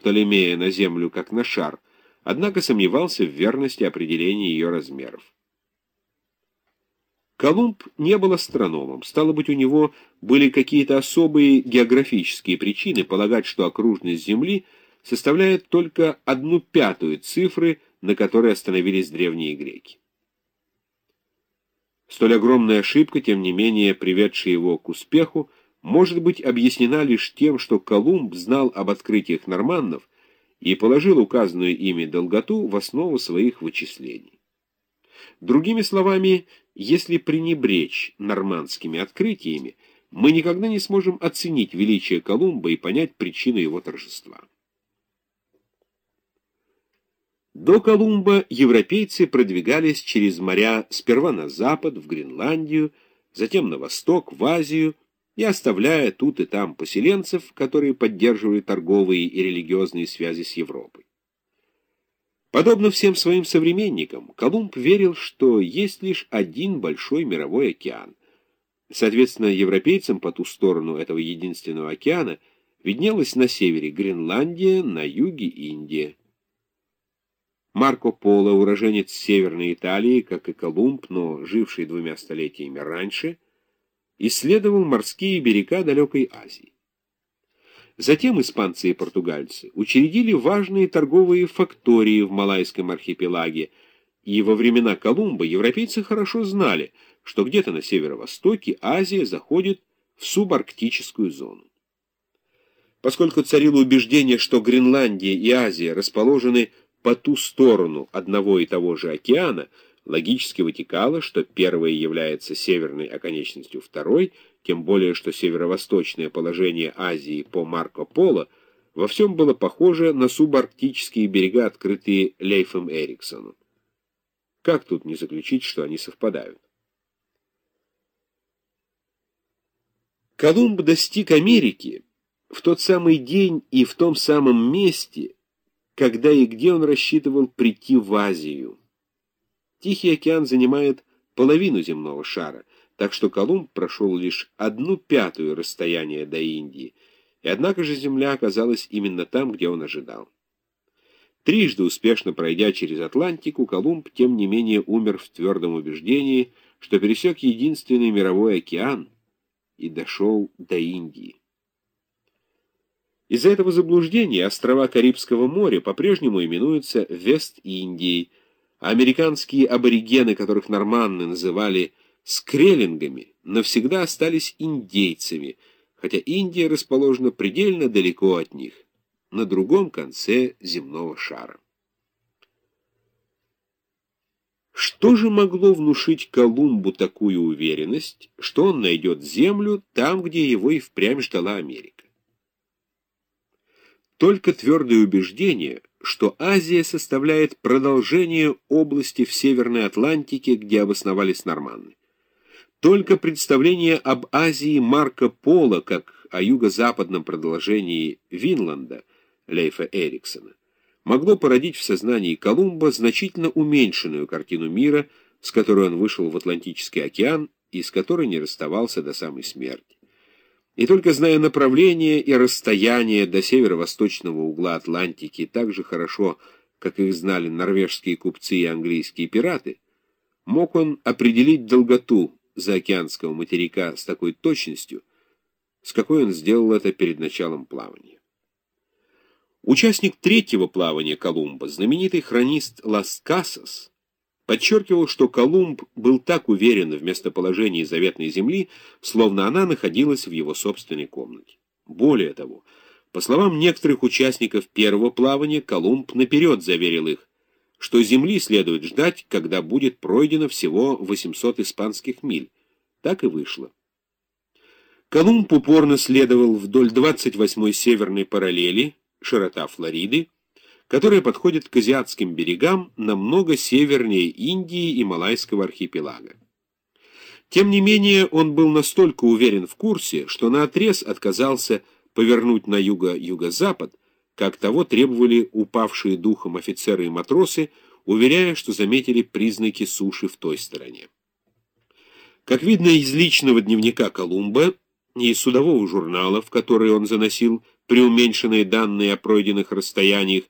Птолемея на Землю как на шар, однако сомневался в верности определения ее размеров. Колумб не был астрономом, стало быть, у него были какие-то особые географические причины полагать, что окружность Земли составляет только одну пятую цифры, на которой остановились древние греки. Столь огромная ошибка, тем не менее приведшая его к успеху, может быть объяснена лишь тем, что Колумб знал об открытиях норманнов и положил указанную ими долготу в основу своих вычислений. Другими словами, если пренебречь нормандскими открытиями, мы никогда не сможем оценить величие Колумба и понять причину его торжества. До Колумба европейцы продвигались через моря сперва на запад, в Гренландию, затем на восток, в Азию, и оставляя тут и там поселенцев, которые поддерживали торговые и религиозные связи с Европой. Подобно всем своим современникам, Колумб верил, что есть лишь один большой мировой океан. Соответственно, европейцам по ту сторону этого единственного океана виднелась на севере Гренландия, на юге Индия. Марко Поло, уроженец Северной Италии, как и Колумб, но живший двумя столетиями раньше, исследовал морские берега далекой Азии. Затем испанцы и португальцы учредили важные торговые фактории в Малайском архипелаге, и во времена Колумба европейцы хорошо знали, что где-то на северо-востоке Азия заходит в субарктическую зону. Поскольку царило убеждение, что Гренландия и Азия расположены по ту сторону одного и того же океана, логически вытекало, что первая является северной оконечностью второй, тем более что северо-восточное положение Азии по Марко Поло во всем было похоже на субарктические берега, открытые Лейфом Эриксоном. Как тут не заключить, что они совпадают? Колумб достиг Америки в тот самый день и в том самом месте, когда и где он рассчитывал прийти в Азию. Тихий океан занимает половину земного шара, так что Колумб прошел лишь одну пятую расстояние до Индии, и однако же земля оказалась именно там, где он ожидал. Трижды успешно пройдя через Атлантику, Колумб, тем не менее, умер в твердом убеждении, что пересек единственный мировой океан и дошел до Индии. Из-за этого заблуждения острова Карибского моря по-прежнему именуются Вест-Индией, американские аборигены, которых норманны называли скреллингами, навсегда остались индейцами, хотя Индия расположена предельно далеко от них, на другом конце земного шара. Что же могло внушить Колумбу такую уверенность, что он найдет землю там, где его и впрямь ждала Америка? Только твердое убеждение, что Азия составляет продолжение области в Северной Атлантике, где обосновались норманны. Только представление об Азии Марко Поло, как о юго-западном продолжении Винланда, Лейфа Эриксона, могло породить в сознании Колумба значительно уменьшенную картину мира, с которой он вышел в Атлантический океан и с которой не расставался до самой смерти. И только зная направление и расстояние до северо-восточного угла Атлантики так же хорошо, как их знали норвежские купцы и английские пираты, мог он определить долготу заокеанского материка с такой точностью, с какой он сделал это перед началом плавания. Участник третьего плавания Колумба, знаменитый хронист Лас Касас, подчеркивал, что Колумб был так уверен в местоположении заветной земли, словно она находилась в его собственной комнате. Более того, по словам некоторых участников первого плавания, Колумб наперед заверил их, что земли следует ждать, когда будет пройдено всего 800 испанских миль. Так и вышло. Колумб упорно следовал вдоль 28-й северной параллели, широта Флориды, которая подходит к азиатским берегам намного севернее Индии и Малайского архипелага. Тем не менее, он был настолько уверен в курсе, что наотрез отказался повернуть на юго-юго-запад, как того требовали упавшие духом офицеры и матросы, уверяя, что заметили признаки суши в той стороне. Как видно из личного дневника Колумба и из судового журнала, в который он заносил преуменьшенные данные о пройденных расстояниях,